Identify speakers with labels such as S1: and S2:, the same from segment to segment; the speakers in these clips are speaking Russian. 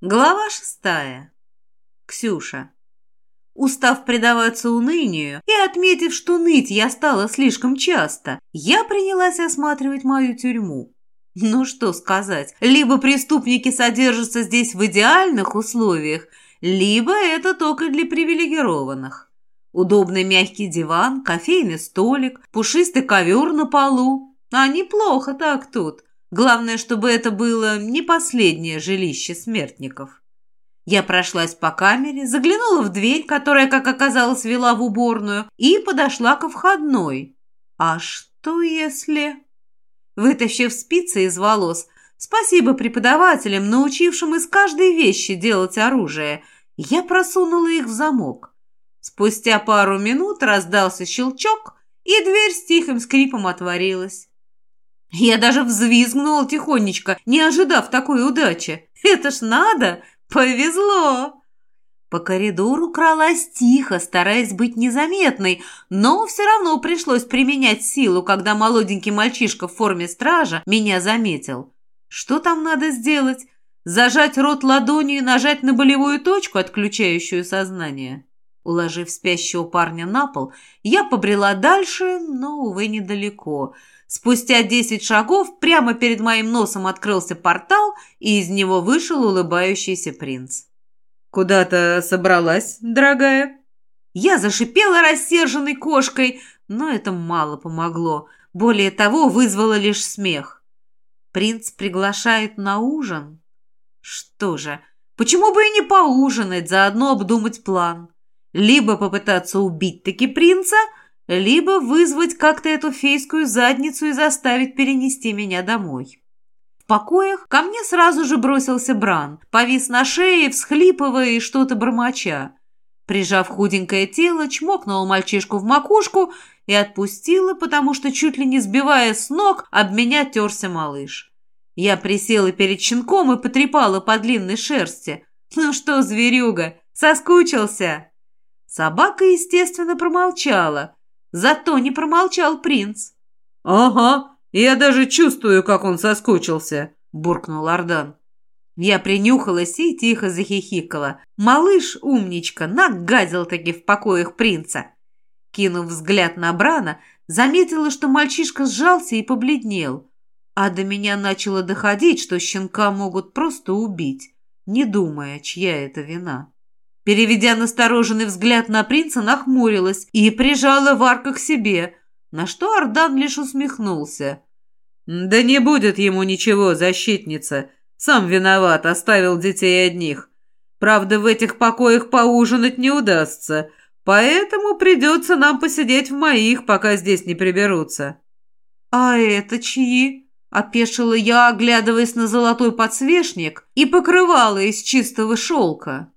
S1: Глава шестая. Ксюша. Устав предаваться унынию и отметив, что ныть я стала слишком часто, я принялась осматривать мою тюрьму. Ну что сказать, либо преступники содержатся здесь в идеальных условиях, либо это только для привилегированных. Удобный мягкий диван, кофейный столик, пушистый ковер на полу. А неплохо так тут. Главное, чтобы это было не последнее жилище смертников. Я прошлась по камере, заглянула в дверь, которая, как оказалось, вела в уборную, и подошла ко входной. А что если... Вытащив спицы из волос, спасибо преподавателям, научившим из каждой вещи делать оружие, я просунула их в замок. Спустя пару минут раздался щелчок, и дверь с тихим скрипом отворилась. Я даже взвизгнула тихонечко, не ожидав такой удачи. Это ж надо! Повезло! По коридору кралась тихо, стараясь быть незаметной, но все равно пришлось применять силу, когда молоденький мальчишка в форме стража меня заметил. Что там надо сделать? Зажать рот ладонью и нажать на болевую точку, отключающую сознание? Уложив спящего парня на пол, я побрела дальше, но, увы, недалеко – Спустя десять шагов прямо перед моим носом открылся портал, и из него вышел улыбающийся принц.
S2: «Куда-то собралась, дорогая?»
S1: Я зашипела рассерженной кошкой, но это мало помогло. Более того, вызвало лишь смех. Принц приглашает на ужин? Что же, почему бы и не поужинать, заодно обдумать план? Либо попытаться убить таки принца – либо вызвать как-то эту фейскую задницу и заставить перенести меня домой. В покоях ко мне сразу же бросился Бран, повис на шее, всхлипывая и что-то бормоча. Прижав худенькое тело, чмокнула мальчишку в макушку и отпустила, потому что, чуть ли не сбивая с ног, об меня терся малыш. Я присела перед щенком и потрепала по длинной шерсти. «Ну что, зверюга, соскучился?» Собака, естественно, промолчала – Зато не промолчал принц.
S2: «Ага, я даже чувствую, как он соскучился», — буркнул Ардан.
S1: Я принюхалась и тихо захихикала. Малыш, умничка, нагадил таки в покоях принца. Кинув взгляд на Брана, заметила, что мальчишка сжался и побледнел. А до меня начало доходить, что щенка могут просто убить, не думая, чья это вина. Переведя настороженный взгляд на принца, нахмурилась и прижала Варка к себе, на что Ардан лишь усмехнулся.
S2: «Да не будет ему ничего, защитница. Сам виноват, оставил детей одних. Правда, в этих покоях поужинать не удастся, поэтому придется нам посидеть в моих, пока здесь не приберутся».
S1: «А это чьи?» — опешила я, оглядываясь на золотой подсвечник и покрывала из чистого шелка.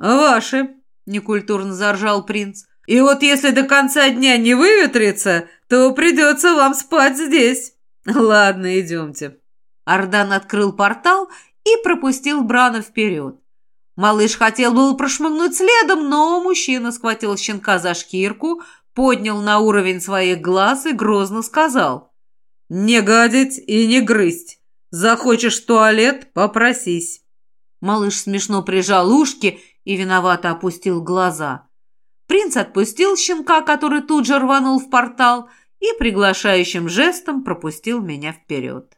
S2: «Ваши», — некультурно заржал принц. «И вот если до конца дня не выветрится, то придется вам спать здесь. Ладно, идемте».
S1: Ардан открыл портал и пропустил Брана вперед. Малыш хотел был прошмыгнуть следом, но мужчина схватил щенка за шкирку, поднял на уровень своих глаз и грозно сказал.
S2: «Не гадить и не грызть. Захочешь туалет – попросись».
S1: Малыш смешно прижал ушки и виновато опустил глаза. Принц отпустил щенка, который тут же рванул в портал, и приглашающим жестом пропустил меня вперед.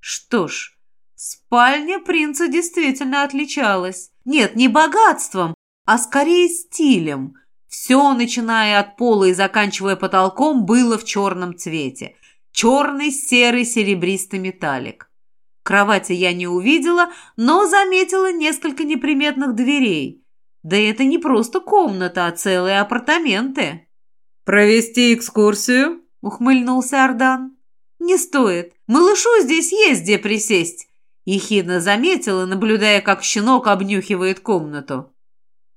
S1: Что ж, спальня принца действительно отличалась. Нет, не богатством, а скорее стилем. Все, начиная от пола и заканчивая потолком, было в черном цвете. Черный, серый, серебристый металлик. Кровати я не увидела, но заметила несколько неприметных дверей. Да это не просто комната, а целые апартаменты.
S2: «Провести экскурсию?»
S1: — ухмыльнулся Ардан. «Не стоит. Малышу здесь есть где присесть», — ехидно заметила, наблюдая, как щенок обнюхивает комнату.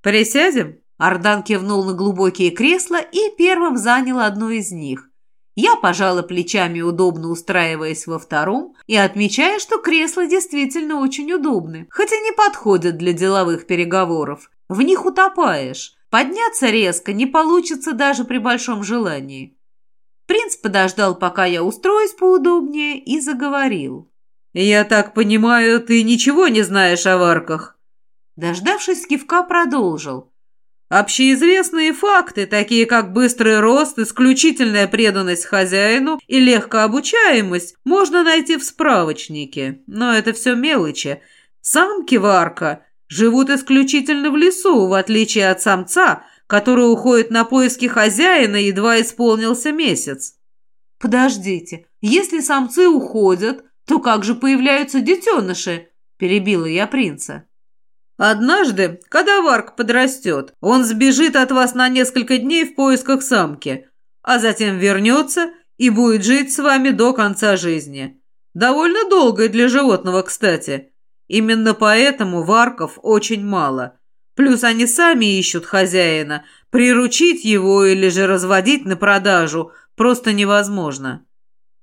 S2: «Присядем?»
S1: Ардан кивнул на глубокие кресла и первым занял одно из них. Я пожала плечами, удобно устраиваясь во втором, и отмечая, что кресла действительно очень удобны, хотя не подходят для деловых переговоров. В них утопаешь. Подняться резко не получится даже при большом желании. Принц подождал, пока я устроюсь поудобнее, и заговорил.
S2: «Я так понимаю, ты ничего не знаешь о варках?»
S1: Дождавшись кивка, продолжил.
S2: Общеизвестные факты, такие как быстрый рост, исключительная преданность хозяину и легкообучаемость, можно найти в справочнике. Но это все мелочи. Самки варка живут исключительно в лесу, в отличие от самца, который уходит на поиски хозяина, едва исполнился месяц.
S1: «Подождите, если самцы уходят, то как же появляются детеныши?» – перебила я принца.
S2: Однажды, когда Варк подрастет, он сбежит от вас на несколько дней в поисках самки, а затем вернется и будет жить с вами до конца жизни. Довольно долго для животного, кстати. Именно поэтому варков очень мало. Плюс они сами ищут хозяина. Приручить его или же разводить на продажу просто невозможно.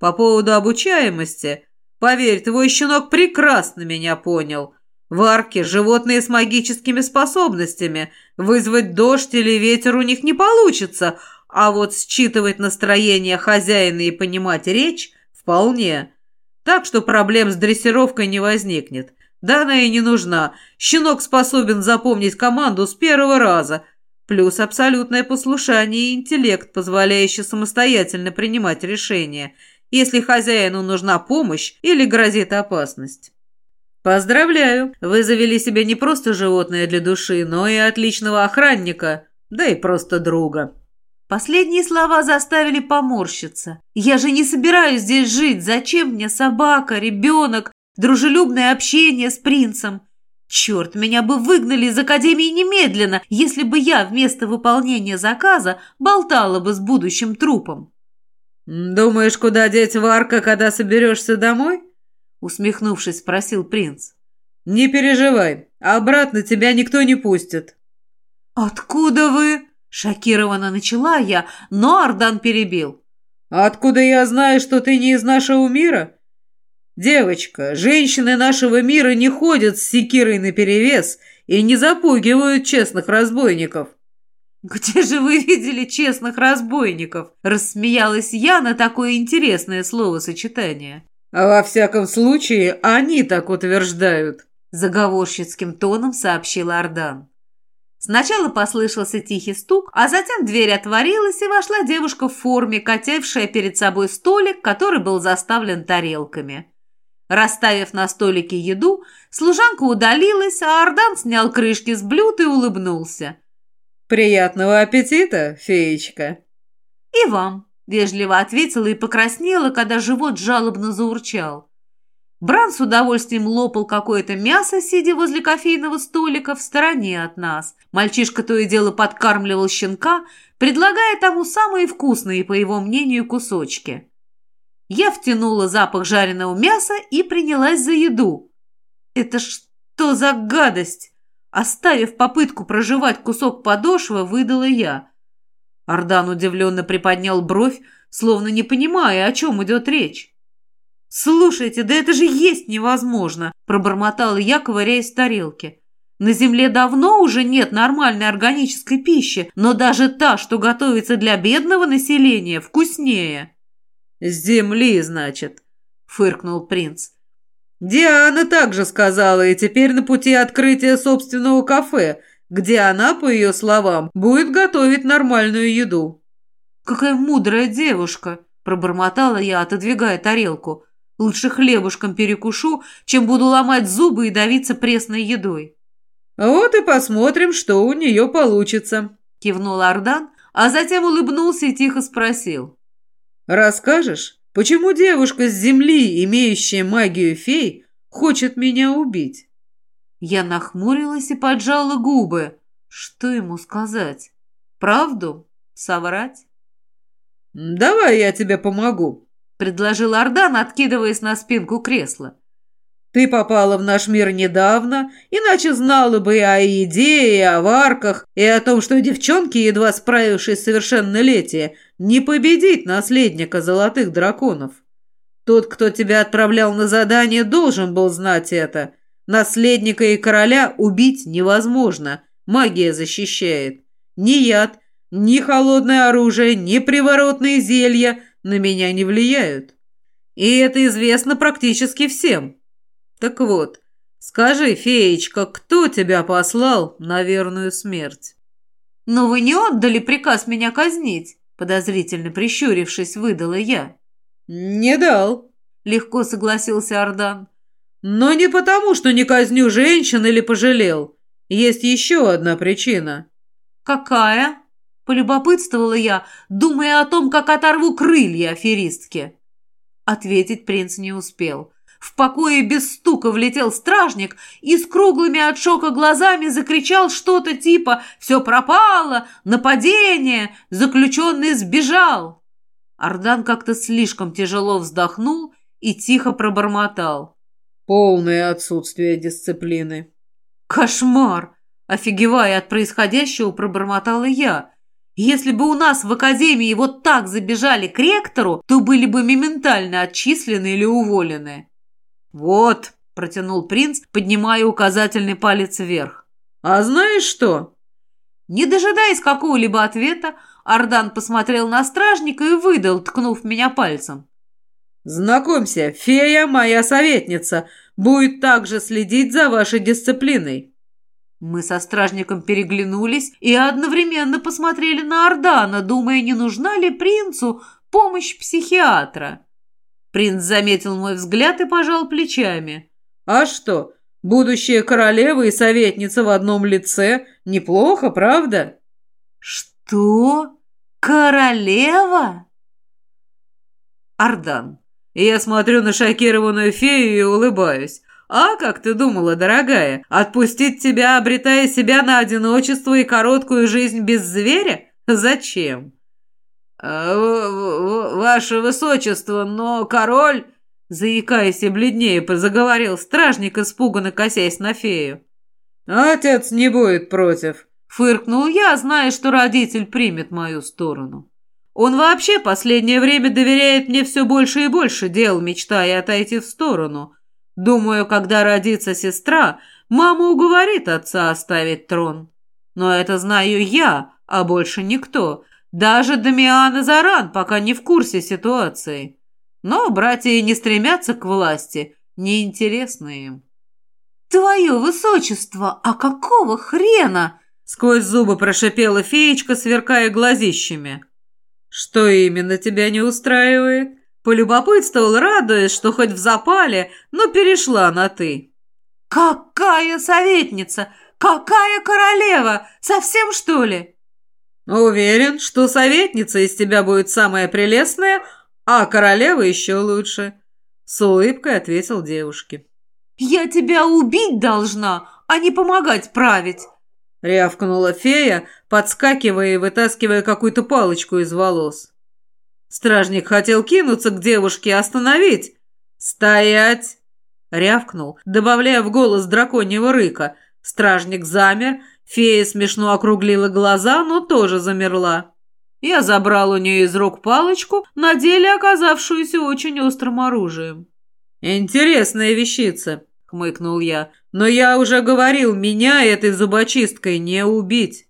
S2: По поводу обучаемости, поверь, твой щенок прекрасно меня понял – Варки – животные с магическими способностями. Вызвать дождь или ветер у них не получится, а вот считывать настроение хозяина и понимать речь – вполне. Так что проблем с дрессировкой не возникнет. Да она и не нужна. Щенок способен запомнить команду с первого раза. Плюс абсолютное послушание и интеллект, позволяющий самостоятельно принимать решения, если хозяину нужна помощь или грозит опасность. «Поздравляю! Вы завели себе не просто животное для души, но и отличного охранника, да и просто друга».
S1: Последние слова заставили поморщиться. «Я же не собираюсь здесь жить. Зачем мне собака, ребенок, дружелюбное общение с принцем? Черт, меня бы выгнали из академии немедленно, если бы я вместо выполнения заказа болтала бы с будущим трупом».
S2: «Думаешь, куда деть Варка, когда соберешься домой?»
S1: Усмехнувшись, спросил принц.
S2: «Не переживай, обратно тебя никто не пустит».
S1: «Откуда вы?» – шокированно начала я, но Ардан перебил.
S2: «Откуда я знаю, что ты не из нашего мира?» «Девочка, женщины нашего мира не ходят с секирой наперевес и не запугивают честных разбойников».
S1: «Где же вы видели честных разбойников?» – рассмеялась я на такое интересное словосочетание.
S2: Во всяком случае, они так утверждают», –
S1: заговорщицким тоном сообщил Ардан. Сначала послышался тихий стук, а затем дверь отворилась, и вошла девушка в форме, катившая перед собой столик, который был заставлен тарелками. Расставив на столике еду, служанка удалилась, а Ардан снял крышки с блюд и улыбнулся.
S2: «Приятного аппетита, феечка!»
S1: «И вам!» Вежливо ответила и покраснела, когда живот жалобно заурчал. Бран с удовольствием лопал какое-то мясо, сидя возле кофейного столика в стороне от нас. Мальчишка то и дело подкармливал щенка, предлагая тому самые вкусные, по его мнению, кусочки. Я втянула запах жареного мяса и принялась за еду. «Это что за гадость?» Оставив попытку проживать кусок подошвы, выдала я – Ардан удивленно приподнял бровь, словно не понимая, о чем идет речь. «Слушайте, да это же есть невозможно!» – пробормотала я, ковыряясь в тарелке. «На Земле давно уже нет нормальной органической пищи, но даже та, что готовится для бедного населения, вкуснее».
S2: «С Земли, значит», – фыркнул принц. «Диана также сказала, и теперь на пути открытия собственного кафе – где она, по ее словам, будет готовить нормальную еду.
S1: «Какая мудрая девушка!» – пробормотала я, отодвигая тарелку. «Лучше хлебушком перекушу, чем буду ломать зубы и давиться пресной едой».
S2: «Вот и посмотрим, что у нее получится», –
S1: кивнул Ардан, а затем улыбнулся и тихо спросил.
S2: «Расскажешь, почему девушка с земли, имеющая магию фей, хочет меня убить?»
S1: Я нахмурилась и поджала губы. Что ему сказать? Правду? Соврать?
S2: «Давай я тебе помогу», —
S1: предложил Ардан, откидываясь на спинку кресла.
S2: «Ты попала в наш мир недавно, иначе знала бы и о еде, и о варках, и о том, что девчонки, едва справившись с совершеннолетия, не победить наследника золотых драконов. Тот, кто тебя отправлял на задание, должен был знать это». Наследника и короля убить невозможно. Магия защищает. Ни яд, ни холодное оружие, ни приворотные зелья на меня не влияют. И это известно практически всем. Так вот, скажи, феечка, кто тебя послал на верную смерть?»
S1: «Но вы не отдали приказ меня казнить?» Подозрительно прищурившись, выдала я.
S2: «Не дал», — легко согласился Ардан. «Но не потому, что не казню женщин или пожалел. Есть еще одна причина».
S1: «Какая?» — полюбопытствовала я, думая о том, как оторву крылья аферистке. Ответить принц не успел. В покое без стука влетел стражник и с круглыми от шока глазами закричал что-то типа «Все пропало! Нападение! Заключенный сбежал!» Ардан как-то слишком тяжело вздохнул и тихо пробормотал.
S2: «Полное отсутствие дисциплины».
S1: «Кошмар!» Офигевая от происходящего, пробормотала я. Если бы у нас в академии вот так забежали к ректору, то были бы моментально отчислены или уволены.
S2: «Вот», — протянул принц, поднимая указательный палец вверх. «А знаешь что?»
S1: Не дожидаясь какого-либо ответа, Ардан посмотрел на стражника и выдал, ткнув меня пальцем.
S2: «Знакомься, фея моя советница, будет также следить за вашей дисциплиной».
S1: Мы со стражником переглянулись и одновременно посмотрели на Ардана, думая, не нужна ли принцу помощь психиатра. Принц заметил мой взгляд и пожал плечами.
S2: «А что, будущая королева и советница в одном лице? Неплохо, правда?»
S1: «Что? Королева?»
S2: Ардан. Я смотрю на шокированную фею и улыбаюсь. «А как ты думала, дорогая, отпустить тебя, обретая себя на одиночество и короткую жизнь без зверя? Зачем?»
S1: «Э, «Ваше высочество, но король...» Заикаясь и бледнее, заговорил стражник, испуганно косясь на фею.
S2: «Отец не будет против», —
S1: фыркнул я, зная, что родитель примет мою сторону. Он вообще последнее время доверяет мне все больше и больше дел, мечтая отойти в сторону. Думаю, когда родится сестра, мама уговорит отца оставить трон. Но это знаю я, а больше никто, даже Дамиан и Заран пока не в курсе ситуации. Но братья и не стремятся к власти, неинтересно им. «Твое высочество, а какого хрена?»
S2: Сквозь зубы прошипела феечка, сверкая глазищами. «Что именно тебя не устраивает?» Полюбопытствовал, радуясь, что хоть в запале, но перешла на «ты».
S1: «Какая советница! Какая королева! Совсем, что ли?»
S2: «Уверен, что советница из тебя будет самая прелестная, а королева еще лучше», — с улыбкой ответил девушке.
S1: «Я тебя убить должна, а не помогать править», —
S2: рявкнула фея, подскакивая и вытаскивая какую-то палочку из волос. Стражник хотел кинуться к девушке и остановить. «Стоять!» — рявкнул, добавляя в голос драконьего рыка. Стражник замер Фея смешно округлила глаза, но тоже замерла. Я забрал у нее из рук палочку, на деле оказавшуюся очень острым оружием. «Интересная вещица», — хмыкнул я. «Но я уже говорил, меня этой зубочисткой не убить».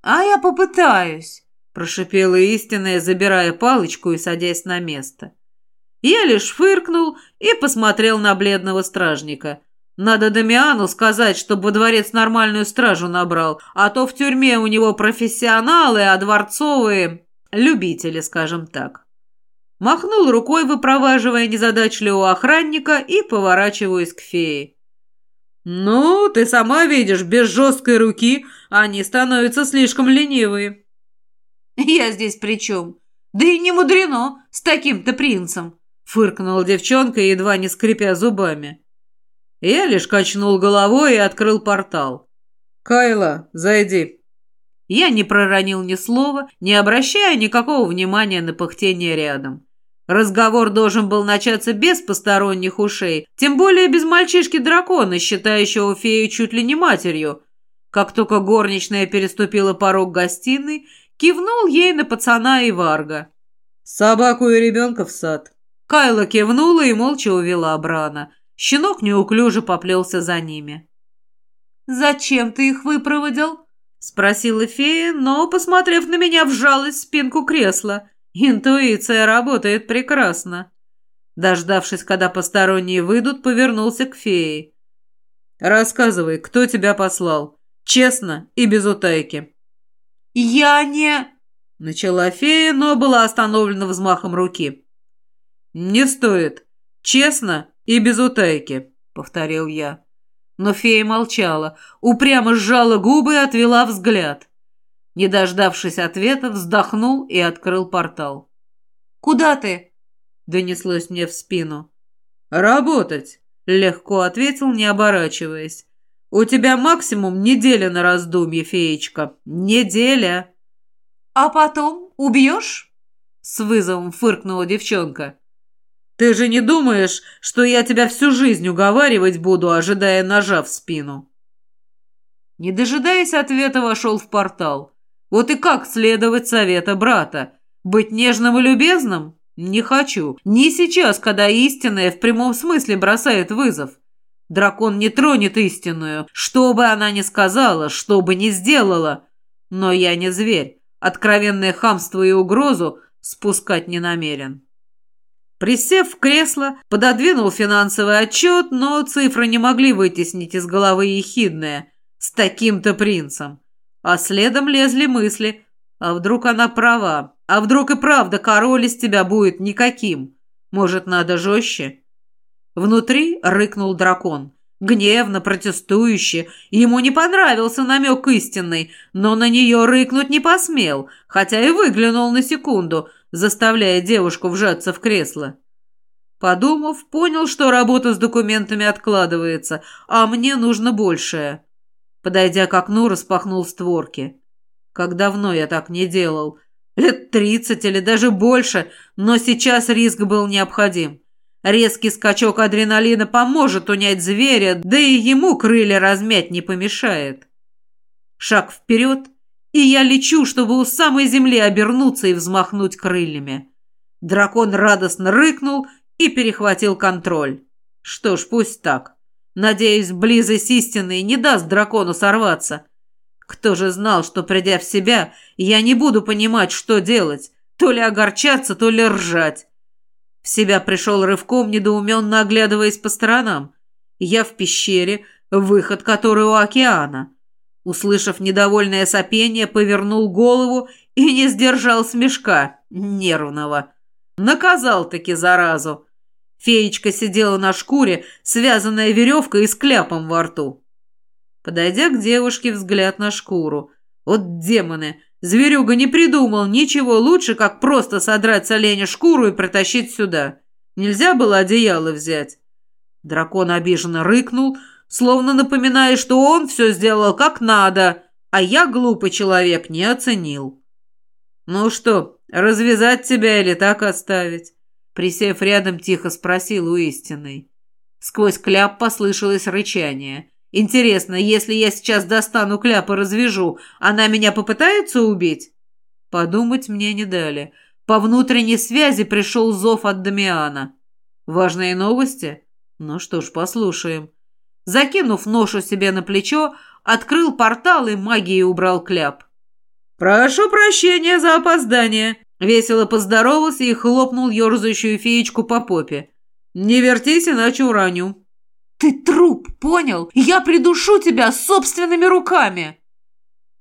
S1: «А я попытаюсь», —
S2: прошипела истинная, забирая палочку и садясь на место. Я лишь фыркнул и посмотрел на бледного стражника. Надо Дамиану сказать, чтобы во дворец нормальную стражу набрал, а то в тюрьме у него профессионалы, а дворцовые — любители, скажем так. Махнул рукой, выпроваживая незадачливого охранника, и поворачиваюсь к фее. «Ну, ты сама видишь, без жесткой руки они становятся слишком ленивые».
S1: «Я здесь при чем? Да и не мудрено с таким-то принцем», —
S2: фыркнула девчонка, едва не скрипя зубами. Я лишь качнул головой и открыл портал. «Кайла, зайди». Я не проронил ни слова, не обращая никакого внимания на пыхтение рядом. Разговор должен был начаться без посторонних ушей, тем более без мальчишки-дракона, считающего фею чуть ли не матерью. Как только горничная переступила порог гостиной, кивнул ей на пацана и Варга. «Собаку и ребенка в сад». Кайла кивнула и молча увела Брана. Щенок неуклюже поплелся за ними.
S1: «Зачем ты их выпроводил?»
S2: — спросила фея, но, посмотрев на меня, вжалась в спинку кресла. Интуиция работает прекрасно. Дождавшись, когда посторонние выйдут, повернулся к фее. «Рассказывай, кто тебя послал? Честно и без утайки».
S1: «Я не...»
S2: — начала фея, но была остановлена взмахом руки. «Не стоит. Честно и без утайки», — повторил я. Но фея молчала, упрямо сжала губы и отвела взгляд. Не дождавшись ответа, вздохнул и открыл портал.
S1: «Куда ты?»
S2: — донеслось мне в спину. «Работать», — легко ответил, не оборачиваясь. «У тебя максимум неделя на раздумье, феечка. Неделя!»
S1: «А потом убьешь?»
S2: — с вызовом фыркнула девчонка. «Ты же не думаешь, что я тебя всю жизнь уговаривать буду, ожидая ножа в спину?» Не дожидаясь ответа, вошел в портал. Вот и как следовать совета брата? Быть нежным и любезным? Не хочу. Не сейчас, когда истинная в прямом смысле бросает вызов. Дракон не тронет истинную, что бы она ни сказала, что бы ни сделала. Но я не зверь. Откровенное хамство и угрозу спускать не намерен. Присев в кресло, пододвинул финансовый отчет, но цифры не могли вытеснить из головы ехидное. С таким-то принцем. А следом лезли мысли. А вдруг она права? А вдруг и правда король из тебя будет никаким? Может, надо жестче? Внутри рыкнул дракон. Гневно, протестующе. Ему не понравился намек истинный, но на нее рыкнуть не посмел, хотя и выглянул на секунду, заставляя девушку вжаться в кресло. Подумав, понял, что работа с документами откладывается, а мне нужно большее. Подойдя к окну, распахнул створки. Как давно я так не делал? Лет тридцать или даже больше, но сейчас риск был необходим. Резкий скачок адреналина поможет унять зверя, да и ему крылья размять не помешает. Шаг вперед, и я лечу, чтобы у самой земли обернуться и взмахнуть крыльями. Дракон радостно рыкнул и перехватил контроль. Что ж, пусть так. Надеюсь, близость истины не даст дракону сорваться. Кто же знал, что, придя в себя, я не буду понимать, что делать, то ли огорчаться, то ли ржать. В себя пришел рывком, недоуменно оглядываясь по сторонам. Я в пещере, выход которой у океана. Услышав недовольное сопение, повернул голову и не сдержал смешка, нервного. Наказал-таки заразу. Феечка сидела на шкуре, связанная веревкой и с кляпом во рту. Подойдя к девушке, взгляд на шкуру. Вот демоны! Зверюга не придумал ничего лучше, как просто содрать с оленя шкуру и притащить сюда. Нельзя было одеяло взять. Дракон обиженно рыкнул, словно напоминая, что он все сделал как надо, а я, глупый человек, не оценил. «Ну что, развязать тебя или так оставить?» Присев рядом, тихо спросил у истинной. Сквозь кляп послышалось рычание. «Интересно, если я сейчас достану кляп и развяжу, она меня попытается убить?» Подумать мне не дали. По внутренней связи пришел зов от Дамиана. «Важные новости?» Ну что ж, послушаем. Закинув ношу себе на плечо, открыл портал и магией убрал кляп. «Прошу прощения за опоздание!» Весело поздоровался и хлопнул ерзающую феечку по попе. «Не вертись, иначе ураню».
S1: «Ты труп, понял? Я придушу тебя собственными руками!»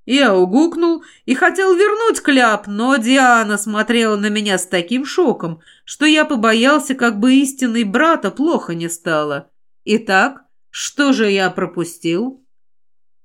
S2: Я угукнул и хотел вернуть кляп, но Диана смотрела на меня с таким шоком, что я побоялся, как бы истинный брата плохо не стало. Итак, что же я пропустил?